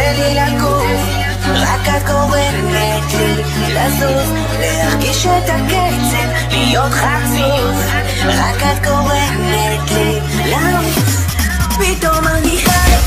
לי לגוף, רק את גורמת לי לזוז, להרגיש את הקצב, להיות חצוף, רק את גורמת לי לרוץ. פתאום מרגישה